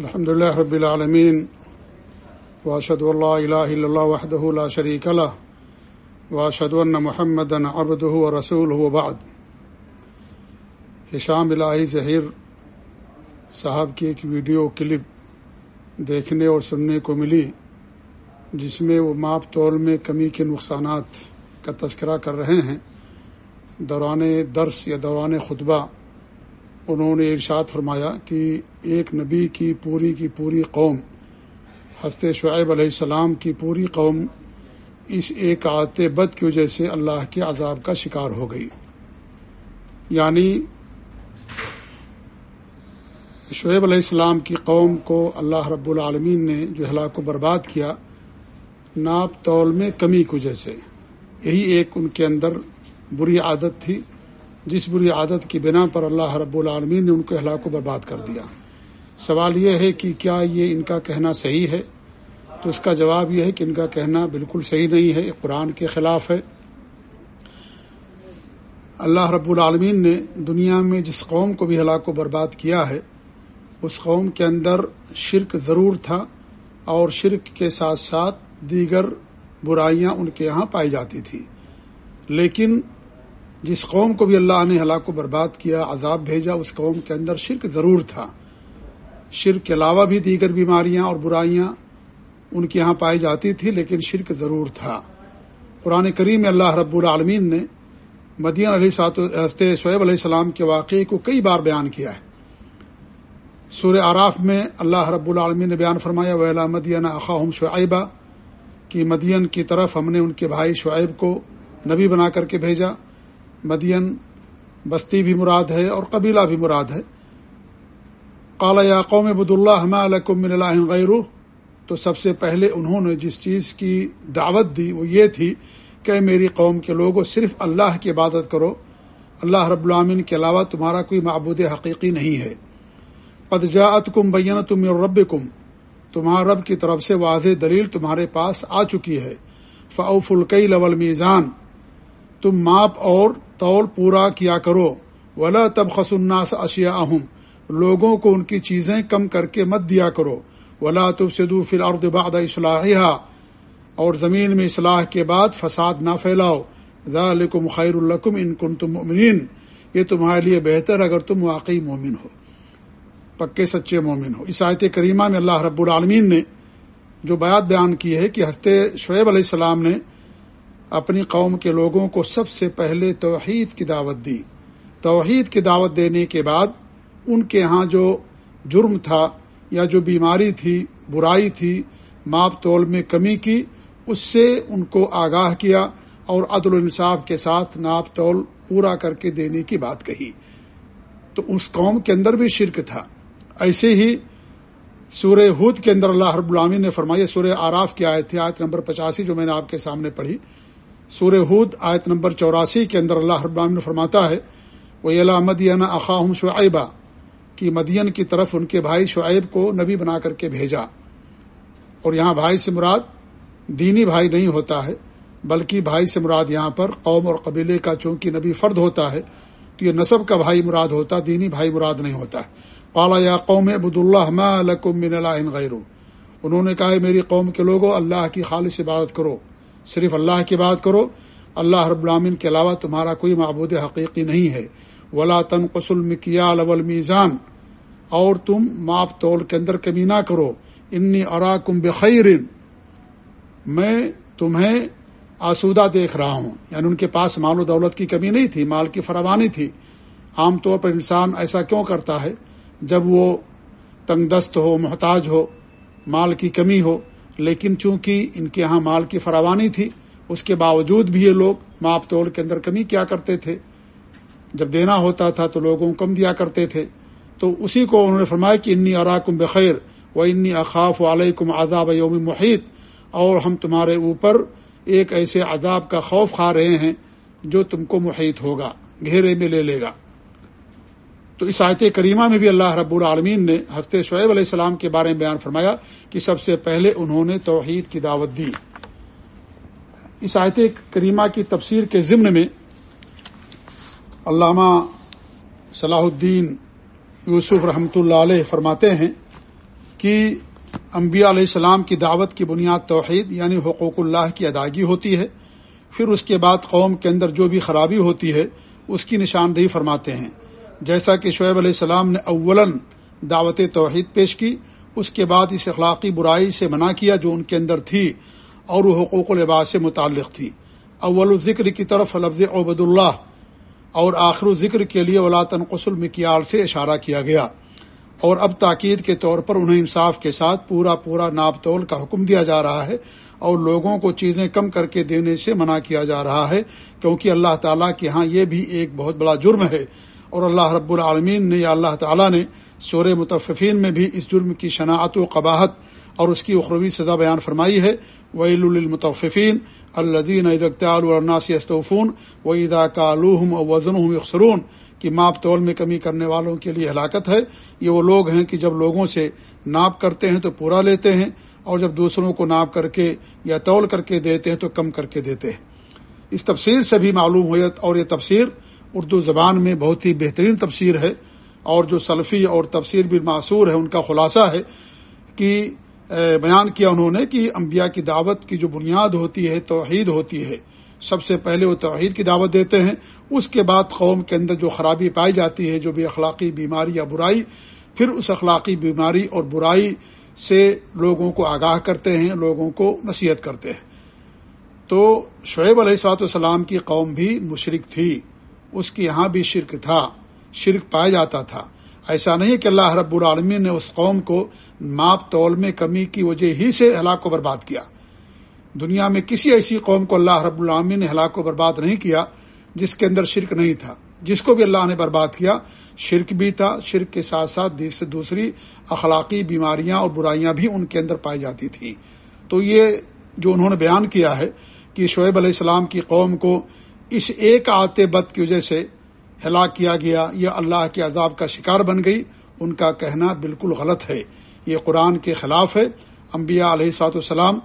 الحمد لله رب العالمين واشهد ان لا اله الا الله وحده لا شريك له واشهد ان محمدا عبده ورسوله وبعد. ہشام الہی ظہیر صاحب کی ایک ویڈیو کلپ دیکھنے اور سننے کو ملی، جس میں وہ ماپ تول میں کمی کے نقصانات کا تذکرہ کر رہے ہیں۔ دوران درس یا دوران خطبہ انہوں نے ارشاد فرمایا کہ ایک نبی کی پوری کی پوری قوم، حضرت شعیب علیہ السلام کی پوری قوم اس ایک عادت بد کی وجہ سے اللہ کے عذاب کا شکار ہو گئی۔ یعنی شعیب علیہ السلام کی قوم کو اللہ رب العالمین نے جو ہلاک و برباد کیا، ناپ تول میں کمی کی وجہ سے، یہی ایک ان کے اندر بری عادت تھی۔ جس بری عادت کی بنا پر اللہ رب العالمین نے ان کو ہلاک و برباد کر دیا۔ سوال یہ ہے کہ کیا یہ ان کا کہنا صحیح ہے؟ تو اس کا جواب یہ ہے کہ ان کا کہنا بالکل صحیح نہیں ہے قرآن کے خلاف ہے۔ اللہ رب العالمین نے دنیا میں جس قوم کو بھی ہلاک و برباد کیا ہے، اس قوم کے اندر شرک ضرور تھا اور شرک کے ساتھ ساتھ دیگر برائیاں ان کے یہاں پائی جاتی تھیں۔ لیکن جس قوم کو بھی اللہ نے ہلاک و برباد کیا، عذاب بھیجا، اس قوم کے اندر شرک ضرور تھا۔ شرک کے علاوہ بھی دیگر بیماریاں اور برائیاں ان کے یہاں پائی جاتی تھی، لیکن شرک ضرور تھا۔ قرآن کریم اللہ رب العالمین نے مدین علیہ سات سعیب علیہ السلام کے واقعے کو کئی بار بیان کیا ہے۔ سور آراف میں اللہ رب العالمین نے بیان فرمایا ولا مدین اخاہم شعیبہ کی مدین کی طرف ہم نے ان کے بھائی شعیب کو نبی بنا کر کے بھیجا۔ مدین، بستی بھی مراد ہے اور قبیلہ بھی مراد ہے۔ کالا یا قوم بد اللہ من اللہ غیر تو سب سے پہلے انہوں نے جس چیز کی دعوت دی وہ یہ تھی کہ میری قوم کے لوگوں صرف اللہ کی عبادت کرو۔ اللہ رب العامن کے علاوہ تمہارا کوئی معبود حقیقی نہیں ہے۔ پدجاعت کم بین تم رب کم تمہارا رب کی طرف سے واضح دلیل تمہارے پاس آ چکی ہے۔ فعف القی لول میزان تم ماپ اور تول پورا کیا کرو۔ ولا تب خسناس اشیا اہم لوگوں کو ان کی چیزیں کم کر کے مت دیا کرو۔ ولا تب سدو فی الارض بعد اصلاحیہ اور زمین میں اصلاح کے بعد فساد نہ پھیلاؤ۔ ذالکم خیر الکم ان کن تم مومنین یہ تمہارے لیے بہتر اگر تم واقعی مومن ہو۔ پکے سچے مومن ہو۔ اس آیت کریمہ میں اللہ رب العالمین نے جو بیات بیان کی ہے کہ ہستے شعیب علیہ السلام نے اپنی قوم کے لوگوں کو سب سے پہلے توحید کی دعوت دی۔ توحید کی دعوت دینے کے بعد ان کے ہاں جو جرم تھا یا جو بیماری تھی، برائی تھی، ماپ تول میں کمی کی، اس سے ان کو آگاہ کیا اور عدل انصاف کے ساتھ ناپ تول پورا کر کے دینے کی بات کہی۔ تو اس قوم کے اندر بھی شرک تھا۔ ایسے ہی سورہ ہود کے اندر اللہ رب العامی نے فرمایا، سورہ آراف کی آیت تھی آیت نمبر پچاسی جو میں نے آپ کے سامنے پڑھی۔ سورہ ہود آیت نمبر چوراسی کے اندر اللہ رب العالمین فرماتا ہے وہ اللہ مدینہ اقاہم شعیبہ کی مدین کی طرف ان کے بھائی شعیب کو نبی بنا کر کے بھیجا۔ اور یہاں بھائی سے مراد دینی بھائی نہیں ہوتا ہے، بلکہ بھائی سے مراد یہاں پر قوم اور قبیلے کا چونکہ نبی فرد ہوتا ہے، تو یہ نصب کا بھائی مراد ہوتا، دینی بھائی مراد نہیں ہوتا۔ ہے پالا یا قوم عبد اللہ من اللہ غیر انہوں نے کہا میری قوم کے لوگوں اللہ کی خالص عبادت کرو۔ صرف اللہ کی بات کرو، اللہ رب العامن کے علاوہ تمہارا کوئی معبود حقیقی نہیں ہے۔ ولا تن قسل مکیال اول میزان اور تم ماپ تول کے اندر کمی نہ کرو۔ انی ارا بخیر میں تمہیں آسودہ دیکھ رہا ہوں۔ یعنی ان کے پاس مال و دولت کی کمی نہیں تھی، مال کی فراوانی تھی۔ عام طور پر انسان ایسا کیوں کرتا ہے؟ جب وہ تنگ دست ہو، محتاج ہو، مال کی کمی ہو لیکن چونکہ ان کے ہاں مال کی فراوانی تھی، اس کے باوجود بھی یہ لوگ ماپ توڑ کے اندر کمی کیا کرتے تھے۔ جب دینا ہوتا تھا تو لوگوں کو کم دیا کرتے تھے۔ تو اسی کو انہوں نے فرمایا کہ انی اراکم بخیر و انی اخاف علیکم عذاب یوم محیط۔ اور ہم تمہارے اوپر ایک ایسے عذاب کا خوف کھا رہے ہیں جو تم کو محیط ہوگا، گھیرے میں لے لے گا۔ تو اس آیت کریمہ میں بھی اللہ رب العالمین نے ہفتے شعیب علیہ السلام کے بارے میں بیان فرمایا کہ سب سے پہلے انہوں نے توحید کی دعوت دی۔ اس آیت کریمہ کی تفسیر کے ضمن میں علامہ صلاح الدین یوسف رحمۃ اللہ علیہ فرماتے ہیں کہ انبیاء علیہ السلام کی دعوت کی بنیاد توحید یعنی حقوق اللہ کی ادائیگی ہوتی ہے۔ پھر اس کے بعد قوم کے اندر جو بھی خرابی ہوتی ہے، اس کی نشاندہی فرماتے ہیں۔ جیسا کہ شعیب علیہ السلام نے اولن دعوت توحید پیش کی، اس کے بعد اس اخلاقی برائی سے منع کیا جو ان کے اندر تھی اور وہ حقوق العباس سے متعلق تھی۔ اول ذکر کی طرف لفظ عبد اللہ اور آخر ذکر کے لیے ولا تنقص المکیال سے اشارہ کیا گیا۔ اور اب تاکید کے طور پر انہیں انصاف کے ساتھ پورا پورا ناپ تول کا حکم دیا جا رہا ہے اور لوگوں کو چیزیں کم کر کے دینے سے منع کیا جا رہا ہے، کیونکہ اللہ تعالیٰ کے ہاں یہ بھی ایک بہت بڑا جرم ہے۔ اور اللہ رب العالمین نے یا اللہ تعالیٰ نے سور متفقین میں بھی اس جرم کی شناعت و قباحت اور اس کی اخروی سزا بیان فرمائی ہے۔ ویل المتفقین الدین الناسی استوفون و ادا کالوہم وزن اخسرون کی ماپ تول میں کمی کرنے والوں کے لیے ہلاکت ہے۔ یہ وہ لوگ ہیں کہ جب لوگوں سے ناپ کرتے ہیں تو پورا لیتے ہیں، اور جب دوسروں کو ناپ کر کے یا تول کر کے دیتے ہیں تو کم کر کے دیتے ہیں۔ اس تفسیر سے بھی معلوم ہوئی اور یہ تفسیر اردو زبان میں بہت ہی بہترین تفسیر ہے اور جو سلفی اور تفسیر بھی معصور ہے، ان کا خلاصہ ہے کہ بیان کیا انہوں نے کہ انبیاء کی دعوت کی جو بنیاد ہوتی ہے، توحید ہوتی ہے۔ سب سے پہلے وہ توحید کی دعوت دیتے ہیں، اس کے بعد قوم کے اندر جو خرابی پائی جاتی ہے، جو بھی اخلاقی بیماری یا برائی، پھر اس اخلاقی بیماری اور برائی سے لوگوں کو آگاہ کرتے ہیں، لوگوں کو نصیحت کرتے ہیں۔ تو شعیب علیہ السلاۃ والسلام کی قوم بھی مشرق تھی۔ اس کے یہاں بھی شرک تھا، شرک پایا جاتا تھا۔ ایسا نہیں کہ اللہ رب العالمین نے اس قوم کو ماپ تول میں کمی کی وجہ ہی سے ہلاک کو برباد کیا۔ دنیا میں کسی ایسی قوم کو اللہ رب العالمین نے ہلاک و برباد نہیں کیا جس کے اندر شرک نہیں تھا۔ جس کو بھی اللہ نے برباد کیا، شرک بھی تھا، شرک کے ساتھ ساتھ دوسری اخلاقی بیماریاں اور برائیاں بھی ان کے اندر پائی جاتی تھیں۔ تو یہ جو انہوں نے بیان کیا ہے کہ شعیب علیہ السلام کی قوم کو اس ایک آتے بد کی وجہ سے ہلاک کیا گیا یا اللہ کے عذاب کا شکار بن گئی۔ ان کا کہنا بالکل غلط ہے۔ یہ قرآن کے خلاف ہے۔ انبیاء علیہ سات والسلام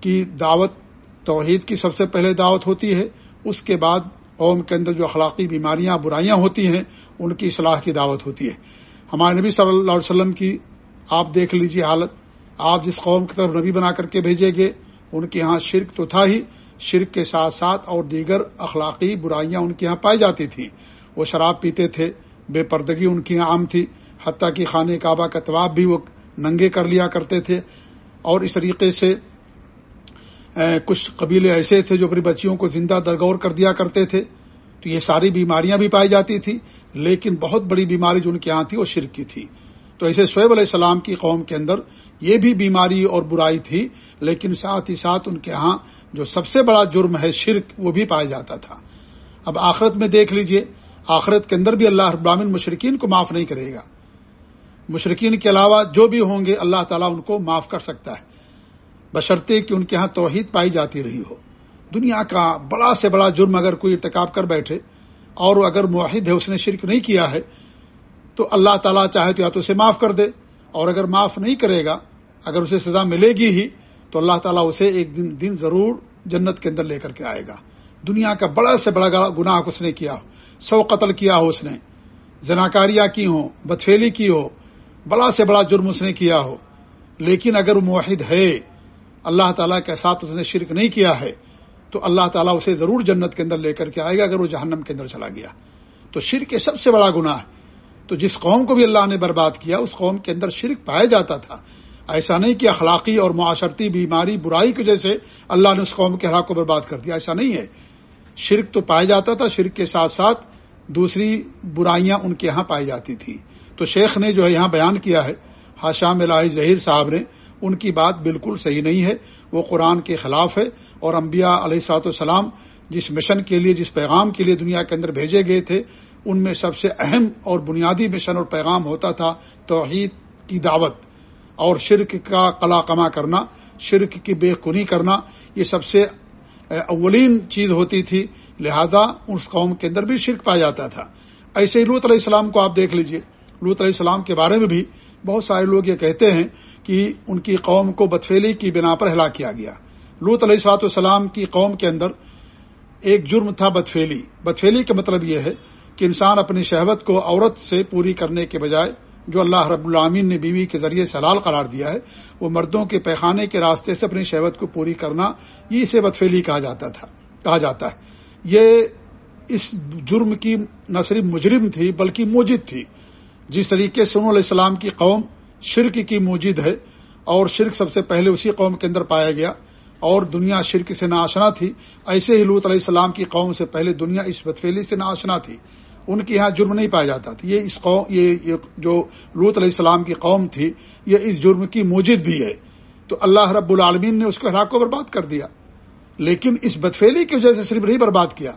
کی دعوت، توحید کی سب سے پہلے دعوت ہوتی ہے۔ اس کے بعد قوم کے اندر جو اخلاقی بیماریاں، برائیاں ہوتی ہیں، ان کی اصلاح کی دعوت ہوتی ہے۔ ہمارے نبی صلی اللہ علیہ وسلم کی، آپ دیکھ لیجیے حالت۔ آپ جس قوم کی طرف نبی بنا کر کے بھیجے گے ان کے ہاں شرک تو تھا ہی۔ شرک کے ساتھ ساتھ اور دیگر اخلاقی برائیاں ان کے یہاں پائی جاتی تھیں۔ وہ شراب پیتے تھے، بے پردگی ان کی عام تھی، حتیٰ کہ خانہ کعبہ کا طواب بھی وہ ننگے کر لیا کرتے تھے۔ اور اس طریقے سے کچھ قبیلے ایسے تھے جو اپنی بچیوں کو زندہ درگور کر دیا کرتے تھے۔ تو یہ ساری بیماریاں بھی پائی جاتی تھی لیکن بہت بڑی بیماری جو ان کے یہاں تھی، وہ شرک کی تھی۔ تو ایسے شعیب علیہ السلام کی قوم کے اندر یہ بھی بیماری اور برائی تھی، لیکن ساتھ ہی ساتھ ان کے ہاں جو سب سے بڑا جرم ہے شرک، وہ بھی پایا جاتا تھا۔ اب آخرت میں دیکھ لیجیے، آخرت کے اندر بھی اللہ ابامن مشرقین کو معاف نہیں کرے گا۔ مشرقین کے علاوہ جو بھی ہوں گے، اللہ تعالیٰ ان کو معاف کر سکتا ہے۔ بشرطے کہ ان کے ہاں توحید پائی جاتی رہی ہو۔ دنیا کا بڑا سے بڑا جرم اگر کوئی ارتکاب کر بیٹھے اور اگر معاہد ہے، اس نے شرک نہیں کیا ہے تو اللہ تعالیٰ چاہے تو یا تو اسے معاف کر دے اور اگر معاف نہیں کرے گا، اگر اسے سزا ملے گی ہی، تو اللہ تعالیٰ اسے ایک دن دن ضرور جنت کے اندر لے کر کے آئے گا۔ دنیا کا بڑا سے بڑا گناہ اس نے کیا ہو؟ سو قتل کیا ہو اس نے؟ زناکاریاں کی ہوں بدفیلی کی ہو، بڑا سے بڑا جرم اس نے کیا ہو۔ لیکن اگر وہ معاہد ہے، اللہ تعالیٰ کے ساتھ اس نے شرک نہیں کیا ہے، تو اللہ تعالیٰ اسے ضرور جنت کے اندر لے کر کے آئے گا اگر وہ جہنم کے اندر چلا گیا۔ تو شرک سب سے بڑا گناہ ہے تو جس قوم کو بھی اللہ نے برباد کیا، اس قوم کے اندر شرک پایا جاتا تھا۔ ایسا نہیں کہ اخلاقی اور معاشرتی بیماری، برائی کی وجہ سے اللہ نے اس قوم کے حق کو برباد کر دیا، ایسا نہیں ہے۔ شرک تو پایا جاتا تھا، شرک کے ساتھ ساتھ دوسری برائیاں ان کے یہاں پائی جاتی تھی تو شیخ نے جو ہے یہاں بیان کیا ہے حاشام الہی ظہیر صاحب نے، ان کی بات بالکل صحیح نہیں ہے۔ وہ قرآن کے خلاف ہے اور انبیاء علیہ سلاۃ والسلام جس مشن کے لیے، جس پیغام کے لیے دنیا کے اندر بھیجے گئے تھے ان میں سب سے اہم اور بنیادی مشن اور پیغام ہوتا تھا توحید کی دعوت اور شرک کا قلا کما کرنا، شرک کی بے کنی کرنا، یہ سب سے اولین چیز ہوتی تھی۔ لہذا اس قوم کے اندر بھی شرک پایا جاتا تھا۔ ایسے ہی لوت علیہ السلام کو آپ دیکھ لیجیے۔ لوت علیہ السلام کے بارے میں بھی بہت سارے لوگ یہ کہتے ہیں کہ ان کی قوم کو بدفیلی کی بنا پر ہلاک کیا گیا۔ لوت علیہ السلاۃ والسلام کی قوم کے اندر ایک جرم تھا بدفیلی بدفیلی کا مطلب یہ ہے کہ انسان اپنی شہوت کو عورت سے پوری کرنے کے بجائے جو اللہ رب العامین نے بیوی کے ذریعے سے حلال قرار دیا ہے، وہ مردوں کے پیخانے کے راستے سے اپنی شہوت کو پوری کرنا یہ اسے بدفیلی کہا جاتا تھا، کہا جاتا ہے۔ یہ اس جرم کی نہ صرف مجرم تھی بلکہ موجد تھی۔ جس طریقے سے علیہ السلام کی قوم شرک کی موجد ہے اور شرک سب سے پہلے اسی قوم کے اندر پایا گیا اور دنیا شرک سے ناشنا تھی، ایسے ہی لوت علیہ السلام کی قوم سے پہلے دنیا اس بدفیلی سے ناشنا تھی۔ ان کے یہاں جرم نہیں پایا جاتا تھا۔ یہ اس قوم، یہ جو لوت علیہ السلام کی قوم تھی، یہ اس جرم کی موجد بھی ہے۔ تو اللہ رب العالمین نے اس کو ہلاک کو برباد کر دیا۔ لیکن اس بدفیلی کی وجہ سے صرف نہیں برباد کیا۔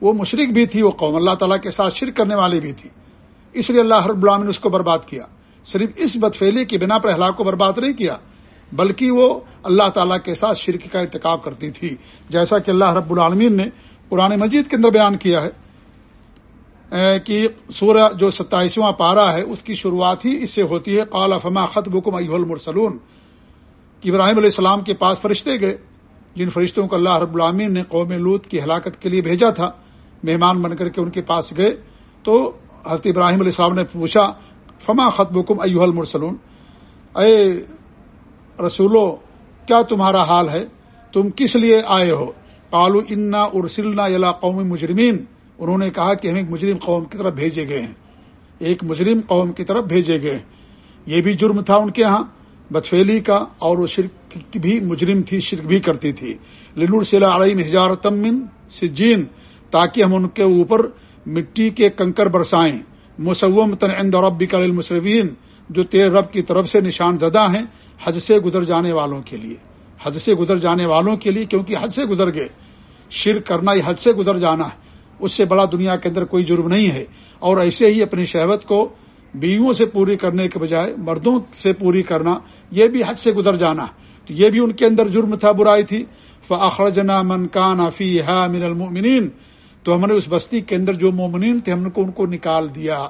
وہ مشرق بھی تھی، وہ قوم۔ اللہ تعالیٰ کے ساتھ شرک کرنے والی بھی تھی۔ اس لیے اللہ رب العالمین نے اس کو برباد کیا۔ صرف اس بدفیلی کی بنا پر ہلاک کو برباد نہیں کیا، بلکہ وہ اللہ تعالیٰ کے ساتھ شرک کا ارتکاب کرتی تھی۔ جیسا کہ اللہ رب العالمین نے پرانے مجید کے اندر بیان کیا ہے۔ کہ سورہ جو ستائیسواں پارا ہے، اس کی شروعات ہی اس سے ہوتی ہے۔ قال، فما خط بکم ایح المرسلون ابراہیم علیہ السلام کے پاس فرشتے گئے، جن فرشتوں کو اللہ رب العامین نے قوم لوت کی ہلاکت کے لیے بھیجا تھا، مہمان بن کر کے ان کے پاس گئے۔ تو حضرت ابراہیم علیہ السلام نے پوچھا، فما خط بکم ایح المرسلون؟ اے رسولو، کیا تمہارا حال ہے؟ تم کس لیے آئے ہو؟ قالو انا ارسلنا یلا قوم مجرمین انہوں نے کہا کہ ہم ایک مجرم قوم کی طرف بھیجے گئے ہیں۔ ایک مجرم قوم کی طرف بھیجے گئے یہ بھی جرم تھا ان کے ہاں بدفیلی کا، اور وہ شرک بھی، مجرم تھی، شرک بھی کرتی تھی۔ لنور سلا علیہ ہزار تمن سجین تاکہ ہم ان کے اوپر مٹی کے کنکر برسائیں۔ مسوم تن رب کا المصرفین جو تیر رب کی طرف سے نشان زدہ ہیں حج سے گزر جانے والوں کے لیے۔ حج سے گزر جانے والوں کے لیے، کیونکہ حج سے گزر گئے۔ شرک کرنا یہ حج سے گزر جانا ہے۔ اس سے بڑا دنیا کے اندر کوئی جرم نہیں ہے۔ اور ایسے ہی اپنی شہوت کو بیویوں سے پوری کرنے کے بجائے مردوں سے پوری کرنا، یہ بھی حد سے گزر جانا۔ تو یہ بھی ان کے اندر جرم تھا، برائی تھی۔ فخرجنا من کان فی ہا من المؤمنین تو ہم نے اس بستی کے اندر جو مومنین تھے، ہم نے ان کو نکال دیا۔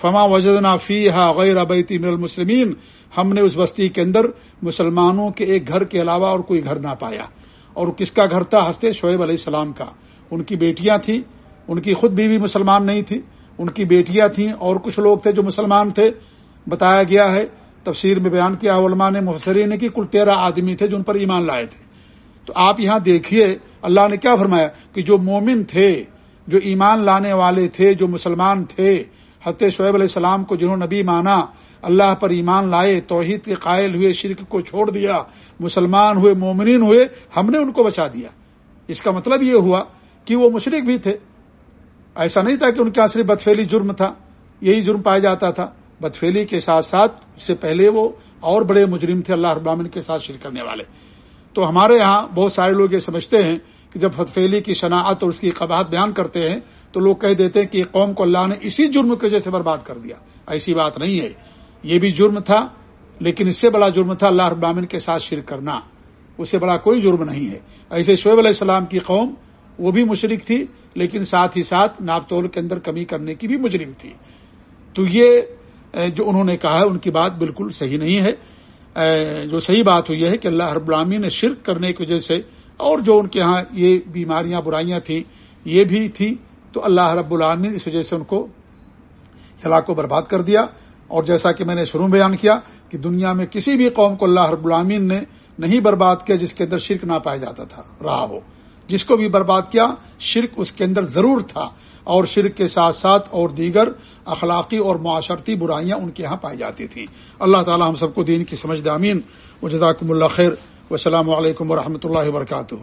فما وجدنا فی ہا غیر ابیتی من المسلمین ہم نے اس بستی کے اندر مسلمانوں کے ایک گھر کے علاوہ اور کوئی گھر نہ پایا۔ اور کس کا گھر تھا؟ ہنستے شعیب علیہ السلام کا۔ ان کی بیٹیاں تھیں۔ ان کی خود بیوی مسلمان نہیں تھی، ان کی بیٹیاں تھیں اور کچھ لوگ تھے جو مسلمان تھے، بتایا گیا ہے، تفسیر میں بیان کیا علماء نے، مفسرین نے کہ کل تیرہ آدمی تھے جو ان پر ایمان لائے تھے۔ تو آپ یہاں دیکھیے، اللہ نے کیا فرمایا کہ جو مومن تھے، جو ایمان لانے والے تھے، جو مسلمان تھے حت شعیب علیہ السلام کو جنہوں نبی مانا، اللہ پر ایمان لائے، توحید کے قائل ہوئے، شرک کو چھوڑ دیا، مسلمان ہوئے، مومنین ہوئے، ہم نے ان کو بچا دیا۔ اس کا مطلب یہ ہوا کہ وہ مشرق بھی تھے۔ ایسا نہیں تھا کہ ان کے یہاں صرف بدفیلی جرم تھا، یہی جرم پایا جاتا تھا۔ بدفیلی کے ساتھ ساتھ اس سے پہلے وہ اور بڑے مجرم تھے، اللہ ابامن کے ساتھ شرک کرنے والے۔ تو ہمارے یہاں بہت سارے لوگ یہ سمجھتے ہیں کہ جب بدفیلی کی شناعت اور اس کی قباحت بیان کرتے ہیں، تو لوگ کہہ دیتے ہیں کہ قوم کو اللہ نے اسی جرم کی وجہ سے برباد کر دیا۔ ایسی بات نہیں ہے۔ یہ بھی جرم تھا، لیکن اس سے بڑا جرم تھا اللہ ابامن کے ساتھ شرک کرنا۔ اس سے بڑا کوئی جرم نہیں ہے۔ ایسے شعیب علیہ السلام کی قوم وہ بھی مشرق تھی، لیکن ساتھ ہی ساتھ ناپ تول کے اندر کمی کرنے کی بھی مجرم تھی۔ تو یہ جو انہوں نے کہا ہے، ان کی بات بالکل صحیح نہیں ہے۔ جو صحیح بات ہوئی ہے کہ اللہ رب العامی نے شرک کرنے کی وجہ سے، اور جو ان کے ہاں یہ بیماریاں، برائیاں تھیں، یہ بھی تھی تو اللہ رب العالمین اس وجہ سے ان کو ہلاک کو برباد کر دیا۔ اور جیسا کہ میں نے شروع بیان کیا کہ دنیا میں کسی بھی قوم کو اللہ رب العامین نے نہیں برباد کیا جس کے اندر شرک نہ پایا جاتا تھا، رہا ہو۔ جس کو بھی برباد کیا، شرک اس کے اندر ضرور تھا۔ اور شرک کے ساتھ ساتھ اور دیگر اخلاقی اور معاشرتی برائیاں ان کے یہاں پائی جاتی تھیں۔ اللہ تعالی ہم سب کو دین کی سمجھ دامین و جزاکم اللہ خیر۔ و السلام علیکم و اللہ وبرکاتہ۔